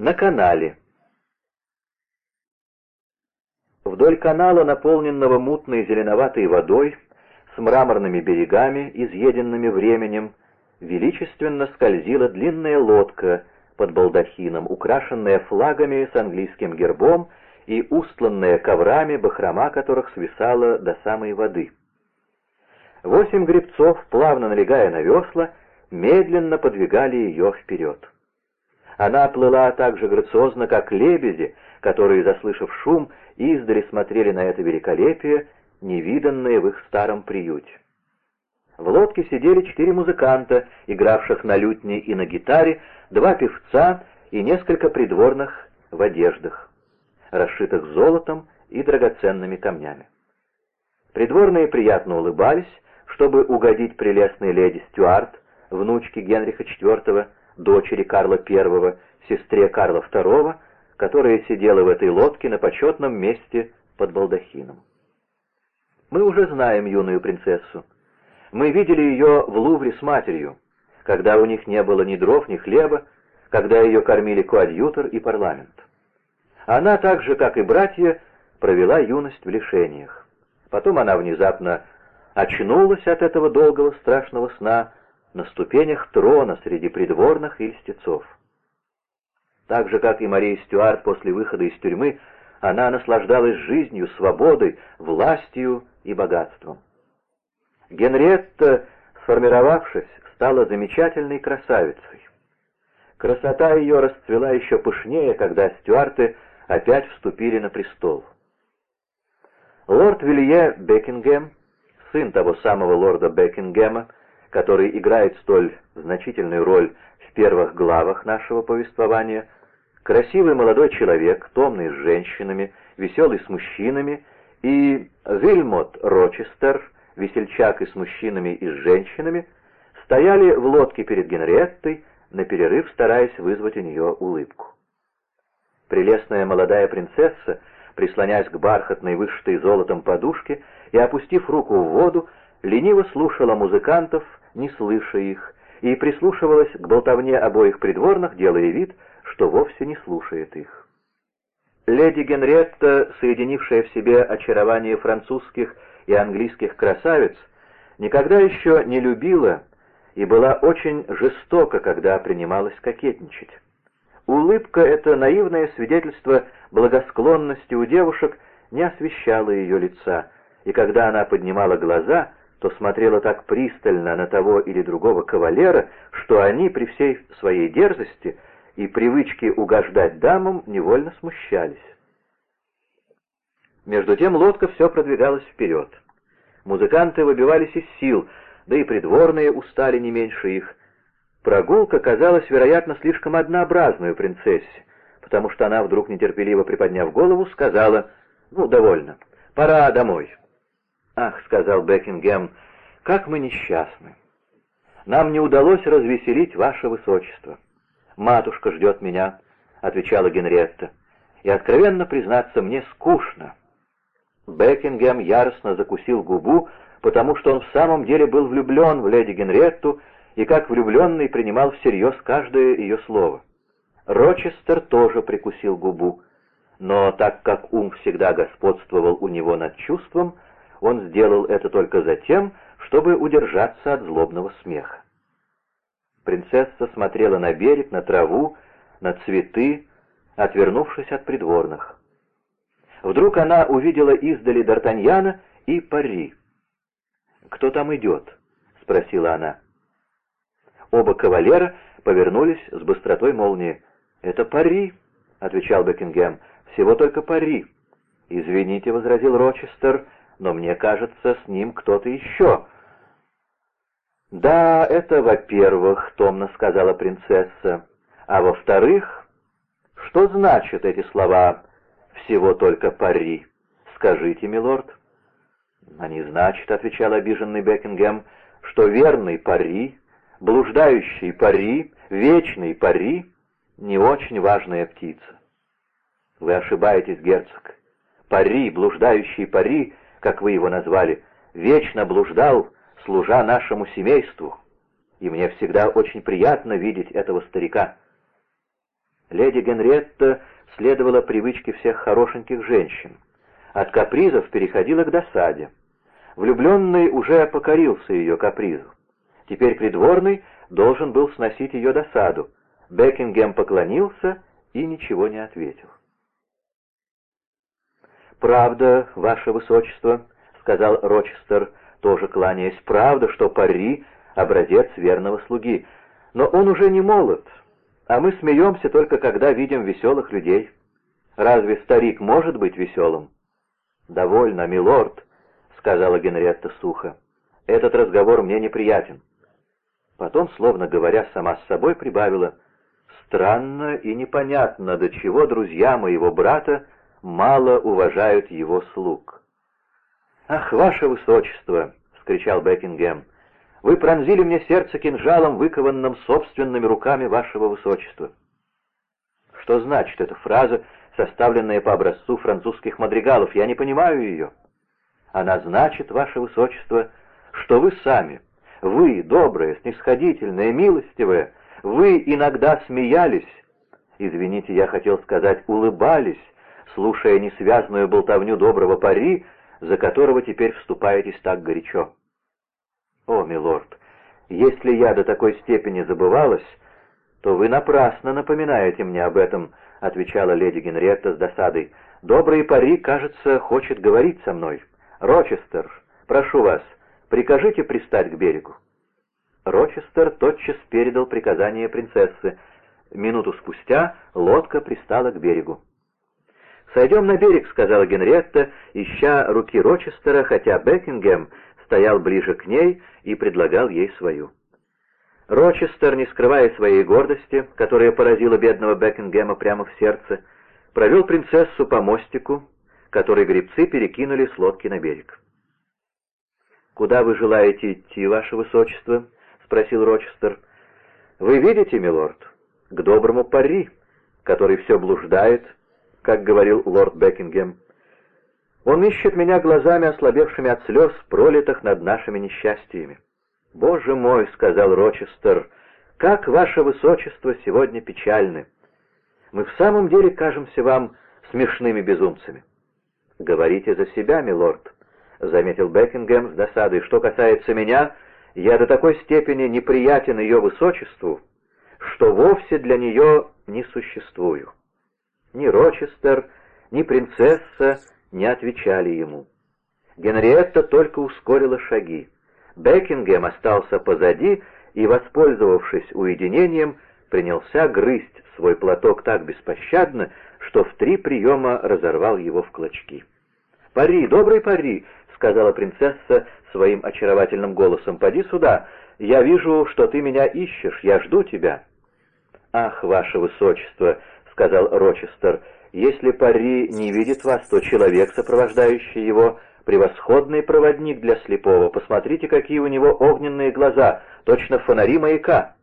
На канале. Вдоль канала, наполненного мутной зеленоватой водой, с мраморными берегами, изъеденными временем, величественно скользила длинная лодка под балдахином, украшенная флагами с английским гербом и устланная коврами, бахрома которых свисала до самой воды. Восемь гребцов, плавно налегая на весла, медленно подвигали ее вперед. Она плыла так же грациозно, как лебеди, которые, заслышав шум, издали смотрели на это великолепие, невиданное в их старом приюте. В лодке сидели четыре музыканта, игравших на лютне и на гитаре, два певца и несколько придворных в одеждах, расшитых золотом и драгоценными камнями. Придворные приятно улыбались, чтобы угодить прелестной леди Стюарт, внучке Генриха IV, дочери Карла I, сестре Карла II, которая сидела в этой лодке на почетном месте под балдахином. Мы уже знаем юную принцессу. Мы видели ее в Лувре с матерью, когда у них не было ни дров, ни хлеба, когда ее кормили коадьютор и парламент. Она, так же, как и братья, провела юность в лишениях. Потом она внезапно очнулась от этого долгого страшного сна на ступенях трона среди придворных и льстецов. Так же, как и Мария Стюарт после выхода из тюрьмы, она наслаждалась жизнью, свободой, властью и богатством. Генриетта, сформировавшись, стала замечательной красавицей. Красота ее расцвела еще пышнее, когда стюарты опять вступили на престол. Лорд Вилье Бекингем, сын того самого лорда Бекингема, который играет столь значительную роль в первых главах нашего повествования, красивый молодой человек, томный с женщинами, веселый с мужчинами, и Вильмот Рочестер, весельчак и с мужчинами и с женщинами, стояли в лодке перед Генриеттой, на перерыв стараясь вызвать у нее улыбку. Прелестная молодая принцесса, прислоняясь к бархатной вышитой золотом подушке и опустив руку в воду, лениво слушала музыкантов, не слыша их, и прислушивалась к болтовне обоих придворных, делая вид, что вовсе не слушает их. Леди Генретта, соединившая в себе очарование французских и английских красавиц, никогда еще не любила и была очень жестока, когда принималась кокетничать. Улыбка — это наивное свидетельство благосклонности у девушек не освещала ее лица, и когда она поднимала глаза, то смотрела так пристально на того или другого кавалера, что они при всей своей дерзости и привычке угождать дамам невольно смущались. Между тем лодка все продвигалась вперед. Музыканты выбивались из сил, да и придворные устали не меньше их. Прогулка казалась, вероятно, слишком однообразной принцессе, потому что она, вдруг нетерпеливо приподняв голову, сказала «Ну, довольно, пора домой». «Ах», — сказал Бекингем, — «как мы несчастны! Нам не удалось развеселить ваше высочество». «Матушка ждет меня», — отвечала Генриетта, — «и, откровенно признаться, мне скучно». Бекингем яростно закусил губу, потому что он в самом деле был влюблен в леди Генриетту и как влюбленный принимал всерьез каждое ее слово. Рочестер тоже прикусил губу, но так как ум всегда господствовал у него над чувством, он сделал это только за тем, чтобы удержаться от злобного смеха. Принцесса смотрела на берег, на траву, на цветы, отвернувшись от придворных. Вдруг она увидела издали Д'Артаньяна и Пари. «Кто там идет?» — спросила она. Оба кавалера повернулись с быстротой молнии. «Это Пари», — отвечал Бекингем, — «всего только Пари». «Извините», — возразил Рочестер, — но мне кажется, с ним кто-то еще». «Да, это во-первых», — томно сказала принцесса. «А во-вторых, что значат эти слова «всего только пари»? Скажите, милорд». «Они значат», — отвечал обиженный Бекингем, — «что верный пари, блуждающий пари, вечный пари — не очень важная птица». «Вы ошибаетесь, герцог. Пари, блуждающий пари — как вы его назвали, вечно блуждал, служа нашему семейству, и мне всегда очень приятно видеть этого старика». Леди Генретта следовала привычке всех хорошеньких женщин. От капризов переходила к досаде. Влюбленный уже покорился ее капризу. Теперь придворный должен был сносить ее досаду. Бекингем поклонился и ничего не ответил. «Правда, ваше высочество», — сказал Рочестер, тоже кланяясь, — «правда, что Пари — образец верного слуги, но он уже не молод, а мы смеемся только когда видим веселых людей. Разве старик может быть веселым?» «Довольно, милорд», — сказала Генриетта сухо. «Этот разговор мне неприятен». Потом, словно говоря сама с собой, прибавила. «Странно и непонятно, до чего друзья моего брата мало уважают его слуг». «Ах, ваше высочество!» — вскричал Бекингем. «Вы пронзили мне сердце кинжалом, выкованным собственными руками вашего высочества». Что значит эта фраза составленная по образцу французских мадригалов. Я не понимаю ее. Она значит, ваше высочество, что вы сами, вы, добрые, снисходительные, милостивые, вы иногда смеялись, извините, я хотел сказать, улыбались, слушая несвязную болтовню доброго пари, за которого теперь вступаетесь так горячо. О, милорд, если я до такой степени забывалась, то вы напрасно напоминаете мне об этом, —— отвечала леди Генриетта с досадой. «Добрый пари, кажется, хочет говорить со мной. Рочестер, прошу вас, прикажите пристать к берегу». Рочестер тотчас передал приказание принцессы. Минуту спустя лодка пристала к берегу. «Сойдем на берег», — сказала Генриетта, ища руки Рочестера, хотя Бекингем стоял ближе к ней и предлагал ей свою. Рочестер, не скрывая своей гордости, которая поразила бедного Бекингема прямо в сердце, провел принцессу по мостику, который гребцы перекинули с лодки на берег. «Куда вы желаете идти, ваше высочество?» — спросил Рочестер. «Вы видите, милорд, к доброму пари, который все блуждает, как говорил лорд Бекингем. Он ищет меня глазами, ослабевшими от слез, пролитых над нашими несчастьями. «Боже мой!» — сказал Рочестер, — «как ваше высочество сегодня печальны! Мы в самом деле кажемся вам смешными безумцами». «Говорите за себя, милорд», — заметил Бекингем с досадой. «Что касается меня, я до такой степени неприятен ее высочеству, что вовсе для нее не существую». Рочестер, ни принцесса не отвечали ему. Генриетта только ускорила шаги. Бекингем остался позади и, воспользовавшись уединением, принялся грызть свой платок так беспощадно, что в три приема разорвал его в клочки. «Пари, добрый пари!» — сказала принцесса своим очаровательным голосом. «Поди сюда, я вижу, что ты меня ищешь, я жду тебя». «Ах, ваше высочество!» — сказал Рочестер. «Если пари не видит вас, то человек, сопровождающий его, превосходный проводник для слепого. Посмотрите, какие у него огненные глаза, точно фонари маяка.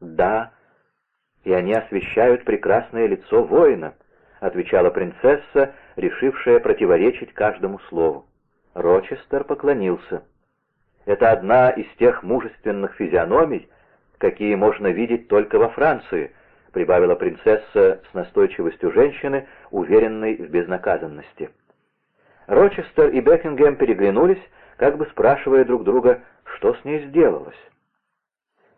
Да, и они освещают прекрасное лицо воина, отвечала принцесса, решившая противоречить каждому слову. Рочестер поклонился. Это одна из тех мужественных физиономий, какие можно видеть только во Франции, прибавила принцесса с настойчивостью женщины, уверенной в безнаказанности. Рочестер и Бекингем переглянулись, как бы спрашивая друг друга, что с ней сделалось.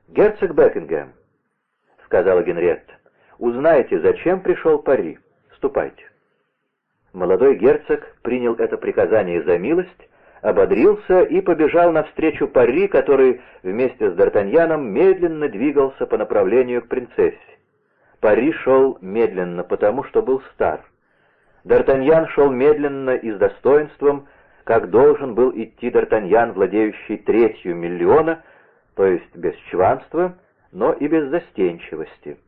«Герцог Бекингем», — сказала Генриетта, — «узнайте, зачем пришел Пари. Ступайте». Молодой герцог принял это приказание за милость, ободрился и побежал навстречу Пари, который вместе с Д'Артаньяном медленно двигался по направлению к принцессе. Пари шел медленно, потому что был стар. Д'Артаньян шел медленно и с достоинством, как должен был идти Д'Артаньян, владеющий третью миллиона, то есть без чванства, но и без застенчивости.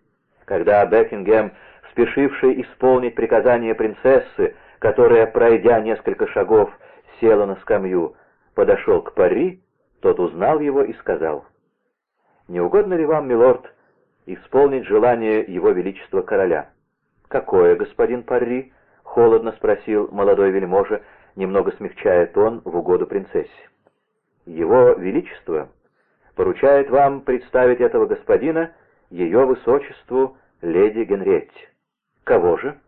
Когда Бекингем, спешивший исполнить приказание принцессы, которая, пройдя несколько шагов, села на скамью, подошел к Пари, тот узнал его и сказал, «Не угодно ли вам, милорд, исполнить желание его величества короля?» «Какое, господин Парри?» холодно спросил молодой вельможа, немного смягчая тон в угоду принцессе. «Его Величество поручает вам представить этого господина ее высочеству леди Генретти. Кого же?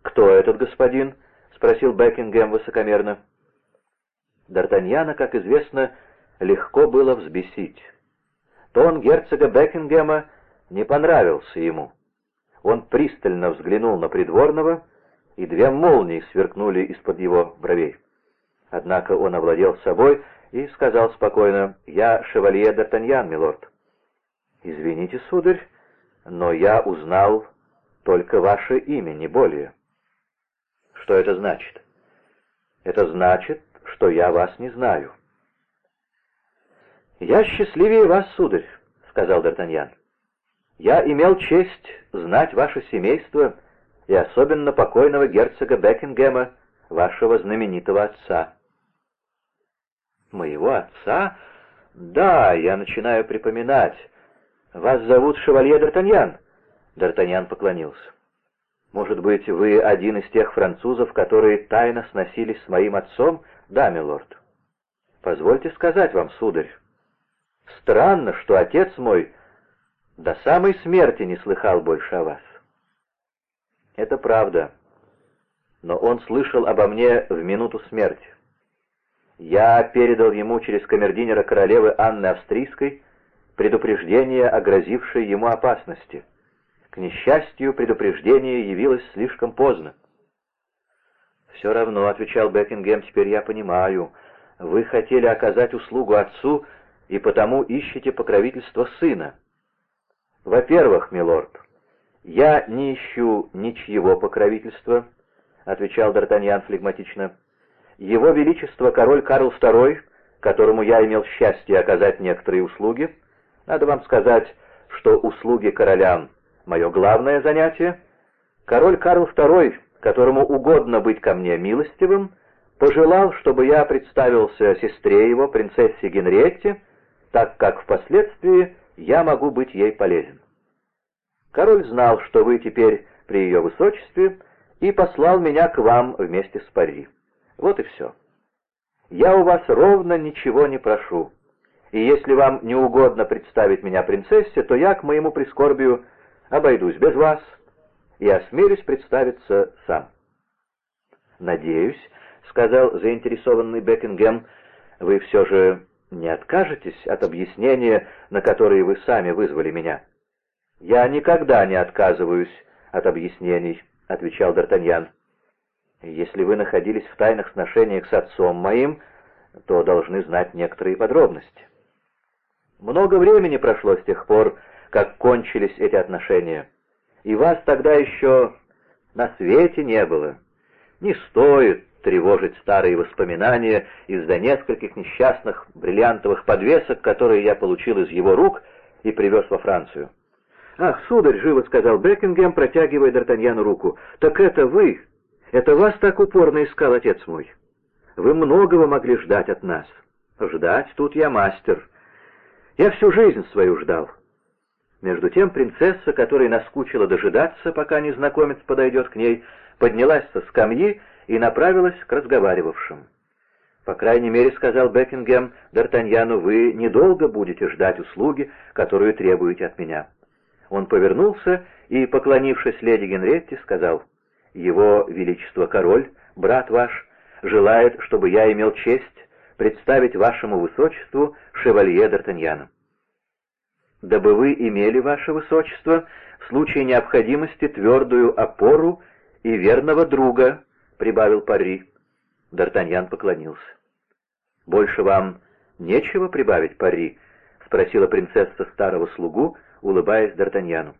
Кто этот господин? спросил Бекингем высокомерно. Д'Артаньяна, как известно, легко было взбесить. Тон герцога Бекингема не понравился ему. Он пристально взглянул на придворного, и две молнии сверкнули из-под его бровей. Однако он овладел собой и сказал спокойно, «Я шевалье Д'Артаньян, милорд». «Извините, сударь, но я узнал только ваше имя, не более». «Что это значит?» «Это значит, что я вас не знаю». «Я счастливее вас, сударь», — сказал Д'Артаньян. «Я имел честь знать ваше семейство и особенно покойного герцога Бекингема, вашего знаменитого отца». «Моего отца? Да, я начинаю припоминать. Вас зовут Шевалье Д'Артаньян?» Д'Артаньян поклонился. «Может быть, вы один из тех французов, которые тайно сносились с моим отцом?» «Да, милорд». «Позвольте сказать вам, сударь, странно, что отец мой до самой смерти не слыхал больше о вас». «Это правда, но он слышал обо мне в минуту смерти. Я передал ему через камердинера королевы Анны Австрийской предупреждение о грозившей ему опасности. К несчастью, предупреждение явилось слишком поздно. «Все равно», — отвечал Бекингем, — «теперь я понимаю. Вы хотели оказать услугу отцу и потому ищете покровительство сына». «Во-первых, милорд, я не ищу ничьего покровительства», — отвечал Д'Артаньян флегматично. Его Величество король Карл II, которому я имел счастье оказать некоторые услуги, надо вам сказать, что услуги королям — мое главное занятие, король Карл II, которому угодно быть ко мне милостивым, пожелал, чтобы я представился сестре его, принцессе Генриетте, так как впоследствии я могу быть ей полезен. Король знал, что вы теперь при ее высочестве, и послал меня к вам вместе с Пари. Вот и все. Я у вас ровно ничего не прошу. И если вам не угодно представить меня принцессе, то я, к моему прискорбию, обойдусь без вас и осмелюсь представиться сам. «Надеюсь», — сказал заинтересованный Бекингем, — «вы все же не откажетесь от объяснения, на которые вы сами вызвали меня?» «Я никогда не отказываюсь от объяснений», — отвечал Д'Артаньян. Если вы находились в тайных сношениях с отцом моим, то должны знать некоторые подробности. Много времени прошло с тех пор, как кончились эти отношения, и вас тогда еще на свете не было. Не стоит тревожить старые воспоминания из-за нескольких несчастных бриллиантовых подвесок, которые я получил из его рук и привез во Францию. «Ах, сударь!» — живо сказал Бекингем, протягивая Д'Артаньяну руку. «Так это вы!» Это вас так упорно искал отец мой. Вы многого могли ждать от нас. Ждать тут я мастер. Я всю жизнь свою ждал. Между тем принцесса, которой наскучила дожидаться, пока незнакомец подойдет к ней, поднялась со скамьи и направилась к разговаривавшим. «По крайней мере, — сказал Бекингем Д'Артаньяну, — вы недолго будете ждать услуги, которую требуете от меня». Он повернулся и, поклонившись леди Генретти, сказал — его Величество Король, брат ваш, желает, чтобы я имел честь представить вашему Высочеству шевалье Д'Артаньяна. Дабы вы имели, ваше Высочество, в случае необходимости твердую опору и верного друга, — прибавил Пари. Д'Артаньян поклонился. «Больше вам нечего прибавить, Пари?» — спросила принцесса старого слугу, улыбаясь Д'Артаньяну.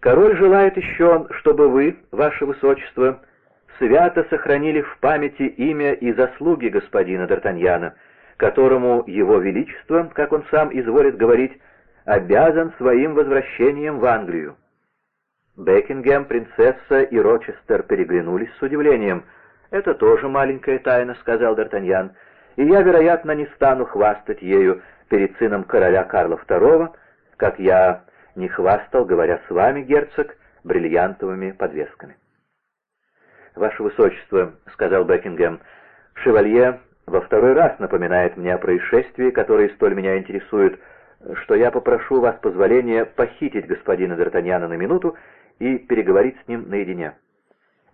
Король желает еще, чтобы вы, ваше высочество, свято сохранили в памяти имя и заслуги господина Д'Артаньяна, которому его величество, как он сам изволит говорить, обязан своим возвращением в Англию. Бекингем, принцесса и Рочестер переглянулись с удивлением. «Это тоже маленькая тайна», — сказал Д'Артаньян, «и я, вероятно, не стану хвастать ею перед сыном короля Карла II, как я не хвастал, говоря с вами, герцог, бриллиантовыми подвесками. «Ваше Высочество», — сказал Бекингем, — «шевалье во второй раз напоминает мне о происшествии, которое столь меня интересует, что я попрошу вас позволения похитить господина Д'Артаньяна на минуту и переговорить с ним наедине».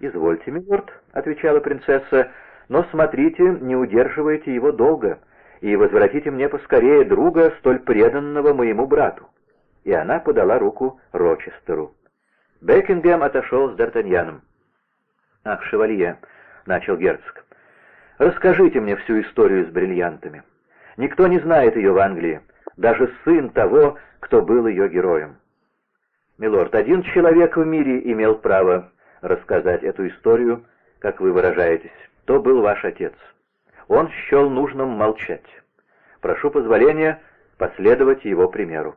«Извольте, милорд», — отвечала принцесса, — «но смотрите, не удерживайте его долго, и возвратите мне поскорее друга, столь преданного моему брату». И она подала руку Рочестеру. Бекингем отошел с Д'Артаньяном. «Ах, шевалье», — начал герцог, — «расскажите мне всю историю с бриллиантами. Никто не знает ее в Англии, даже сын того, кто был ее героем». «Милорд, один человек в мире имел право рассказать эту историю, как вы выражаетесь. То был ваш отец. Он счел нужным молчать. Прошу позволения последовать его примеру.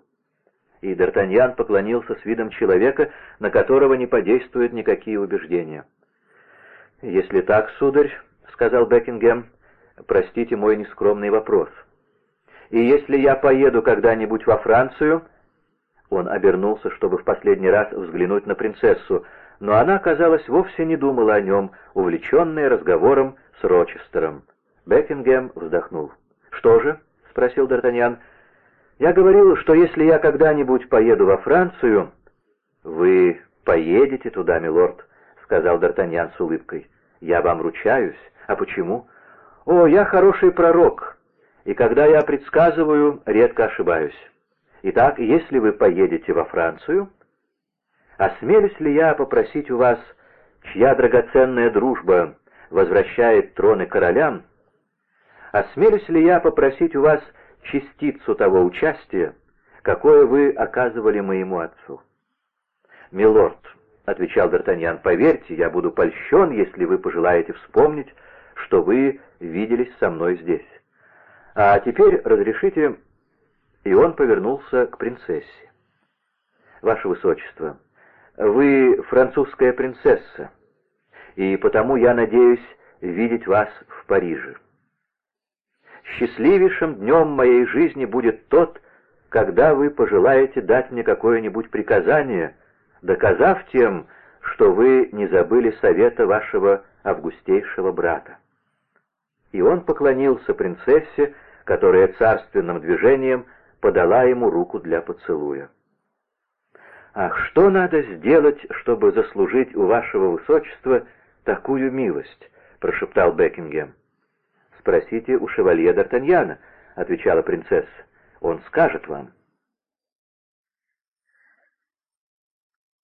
И Д'Артаньян поклонился с видом человека, на которого не подействуют никакие убеждения. «Если так, сударь, — сказал Бекингем, — простите мой нескромный вопрос. И если я поеду когда-нибудь во Францию...» Он обернулся, чтобы в последний раз взглянуть на принцессу, но она, казалось, вовсе не думала о нем, увлеченная разговором с Рочестером. Бекингем вздохнул. «Что же?» — спросил Д'Артаньян. «Я говорил, что если я когда-нибудь поеду во Францию...» «Вы поедете туда, милорд», — сказал Д'Артаньян с улыбкой. «Я вам ручаюсь. А почему?» «О, я хороший пророк, и когда я предсказываю, редко ошибаюсь. Итак, если вы поедете во Францию, Осмелюсь ли я попросить у вас, чья драгоценная дружба возвращает троны королям, осмелюсь ли я попросить у вас частицу того участия, какое вы оказывали моему отцу? «Милорд», — отвечал Д'Артаньян, — «поверьте, я буду польщен, если вы пожелаете вспомнить, что вы виделись со мной здесь. А теперь разрешите...» И он повернулся к принцессе. «Ваше Высочество», вы французская принцесса, и потому я надеюсь видеть вас в Париже. Счастливейшим днем моей жизни будет тот, когда вы пожелаете дать мне какое-нибудь приказание, доказав тем, что вы не забыли совета вашего августейшего брата. И он поклонился принцессе, которая царственным движением подала ему руку для поцелуя. «Ах, что надо сделать, чтобы заслужить у вашего высочества такую милость?» — прошептал Бекингем. «Спросите у шевалье Д'Артаньяна», — отвечала принцесса. «Он скажет вам».